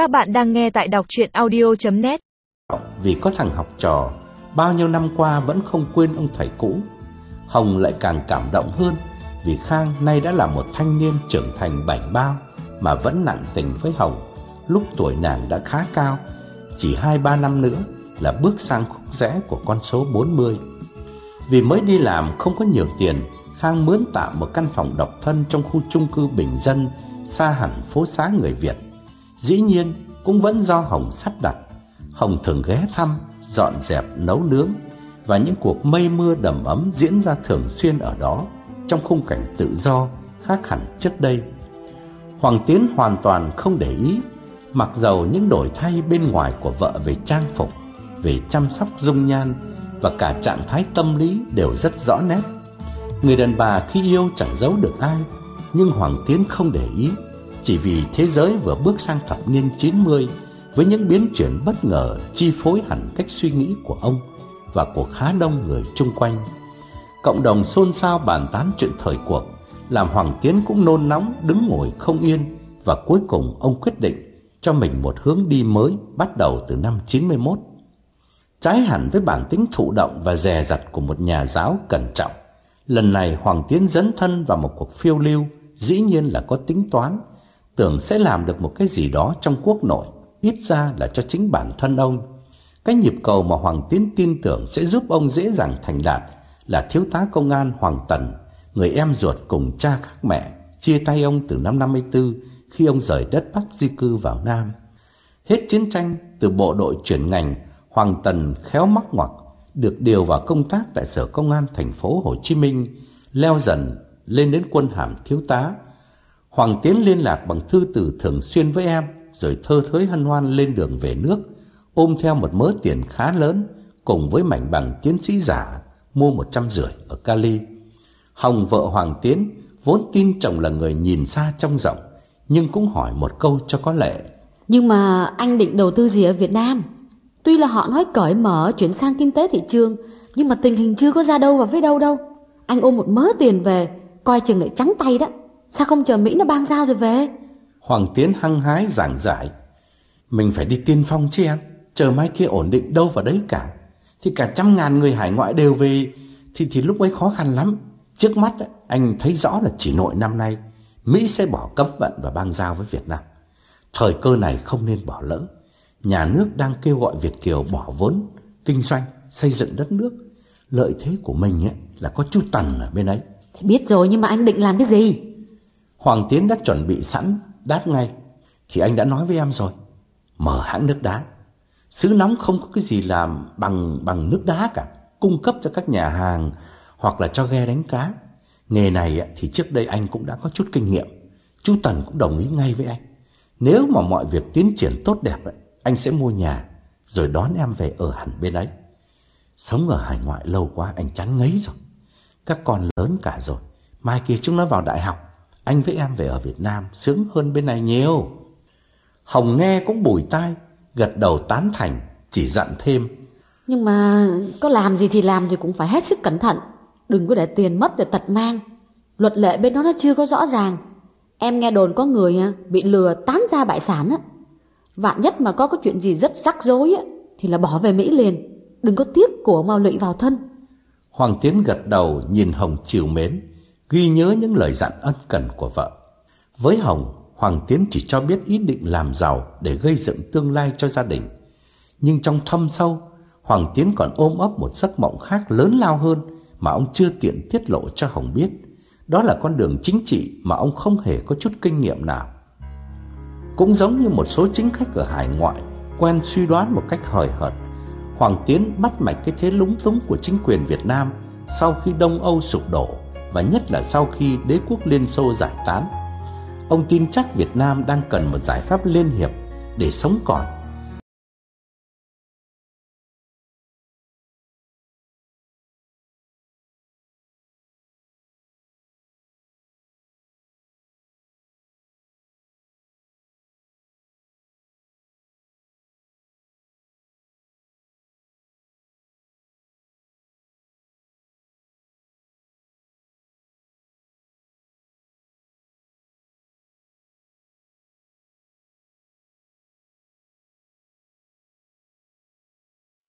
Các bạn đang nghe tại đọc chuyện audio.net Vì có thằng học trò, Bao nhiêu năm qua vẫn không quên ông thầy cũ. Hồng lại càng cảm động hơn Vì Khang nay đã là một thanh niên trưởng thành bảnh bao Mà vẫn nặng tình với Hồng. Lúc tuổi nàng đã khá cao, Chỉ 2-3 năm nữa là bước sang khúc rẽ của con số 40 Vì mới đi làm không có nhiều tiền, Khang mướn tạm một căn phòng độc thân trong khu chung cư bình dân, xa hẳn phố xá người Việt. Dĩ nhiên cũng vẫn do Hồng sắp đặt. Hồng thường ghé thăm, dọn dẹp, nấu nướng và những cuộc mây mưa đầm ấm diễn ra thường xuyên ở đó trong khung cảnh tự do khác hẳn trước đây. Hoàng Tiến hoàn toàn không để ý, mặc dầu những đổi thay bên ngoài của vợ về trang phục, về chăm sóc dung nhan và cả trạng thái tâm lý đều rất rõ nét. Người đàn bà khi yêu chẳng giấu được ai, nhưng Hoàng Tiến không để ý, chỉ vì thế giới vừa bước sang thập niên 90 với những biến chuyển bất ngờ chi phối hẳn cách suy nghĩ của ông và của khá đông người chung quanh. Cộng đồng xôn xao bàn tán chuyện thời cuộc, làm Hoàng Tiến cũng nôn nóng đứng ngồi không yên và cuối cùng ông quyết định cho mình một hướng đi mới bắt đầu từ năm 91. Trái hẳn với bản tính thụ động và dè dặt của một nhà giáo cẩn trọng, lần này Hoàng Tiến dấn thân vào một cuộc phiêu lưu dĩ nhiên là có tính toán, tưởng sẽ làm được một cái gì đó trong quốc nội, ít ra là cho chính bản thân ông. Cái nhịp cầu mà Hoàng Tiến tin tưởng sẽ giúp ông dễ dàng thành đạt là thiếu tá công an Hoàng Tần, người em ruột cùng cha khác mẹ, chia tay ông từ năm 54 khi ông rời đất Bắc di cư vào Nam. Hết chiến tranh, từ bộ đội chuyển ngành, Hoàng Tần khéo mắc ngoặc, được điều vào công tác tại Sở Công an thành phố Hồ Chí Minh, leo dần lên đến quân hàm thiếu tá. Hoàng Tiến liên lạc bằng thư từ thường xuyên với em, rồi thơ thới hân hoan lên đường về nước, ôm theo một mớ tiền khá lớn cùng với mảnh bằng tiến sĩ giả mua một trăm rưỡi ở Cali. Hồng vợ Hoàng Tiến vốn tin chồng là người nhìn xa trông rộng, nhưng cũng hỏi một câu cho có lệ. Nhưng mà anh định đầu tư gì ở Việt Nam? Tuy là họ nói cởi mở chuyển sang kinh tế thị trường, nhưng mà tình hình chưa có ra đâu và với đâu đâu. Anh ôm một mớ tiền về, coi chừng lại trắng tay đó. Sao không chờ Mỹ nó ban giao rồi về? Hoàng Tiến hăng hái giảng giải. Mình phải đi tiên phong chứ em, chờ mai kia ổn định đâu vào đấy cả. Thì cả trăm ngàn người hải ngoại đều về, thì thì lúc ấy khó khăn lắm. Trước mắt anh thấy rõ là chỉ nội năm nay, Mỹ sẽ bỏ cấm vận và ban giao với Việt Nam. Thời cơ này không nên bỏ lỡ. Nhà nước đang kêu gọi Việt Kiều bỏ vốn, kinh doanh, xây dựng đất nước. Lợi thế của mình ấy, là có chú Tần ở bên ấy. Thì biết rồi nhưng mà anh định làm cái gì? Hoàng Tiến đã chuẩn bị sẵn, đáp ngay. Thì anh đã nói với em rồi, mở hãng nước đá. Xứ nóng không có cái gì làm bằng bằng nước đá cả, cung cấp cho các nhà hàng hoặc là cho ghe đánh cá. Nghề này thì trước đây anh cũng đã có chút kinh nghiệm. Chú Tần cũng đồng ý ngay với anh. Nếu mà mọi việc tiến triển tốt đẹp, anh sẽ mua nhà rồi đón em về ở hẳn bên ấy. Sống ở hải ngoại lâu quá anh chán ngấy rồi. Các con lớn cả rồi. Mai kia chúng nó vào đại học. Anh với em về ở Việt Nam sướng hơn bên này nhiều. Hồng nghe cũng bùi tai, gật đầu tán thành, chỉ dặn thêm. Nhưng mà có làm gì thì làm thì cũng phải hết sức cẩn thận. Đừng có để tiền mất để tật mang. Luật lệ bên đó nó chưa có rõ ràng. Em nghe đồn có người bị lừa tán ra bại sản á. Vạn nhất mà có cái chuyện gì rất rắc rối á, thì là bỏ về Mỹ liền. Đừng có tiếc của mà lụy vào thân. Hoàng Tiến gật đầu nhìn Hồng chiều mến, ghi nhớ những lời dặn ân cần của vợ. Với Hồng, Hoàng Tiến chỉ cho biết ý định làm giàu để gây dựng tương lai cho gia đình. Nhưng trong thâm sâu, Hoàng Tiến còn ôm ấp một giấc mộng khác lớn lao hơn mà ông chưa tiện tiết lộ cho Hồng biết. Đó là con đường chính trị mà ông không hề có chút kinh nghiệm nào. Cũng giống như một số chính khách ở hải ngoại quen suy đoán một cách hời hợt, Hoàng Tiến bắt mạch cái thế lúng túng của chính quyền Việt Nam sau khi Đông Âu sụp đổ và nhất là sau khi đế quốc Liên Xô giải tán. Ông tin chắc Việt Nam đang cần một giải pháp liên hiệp để sống còn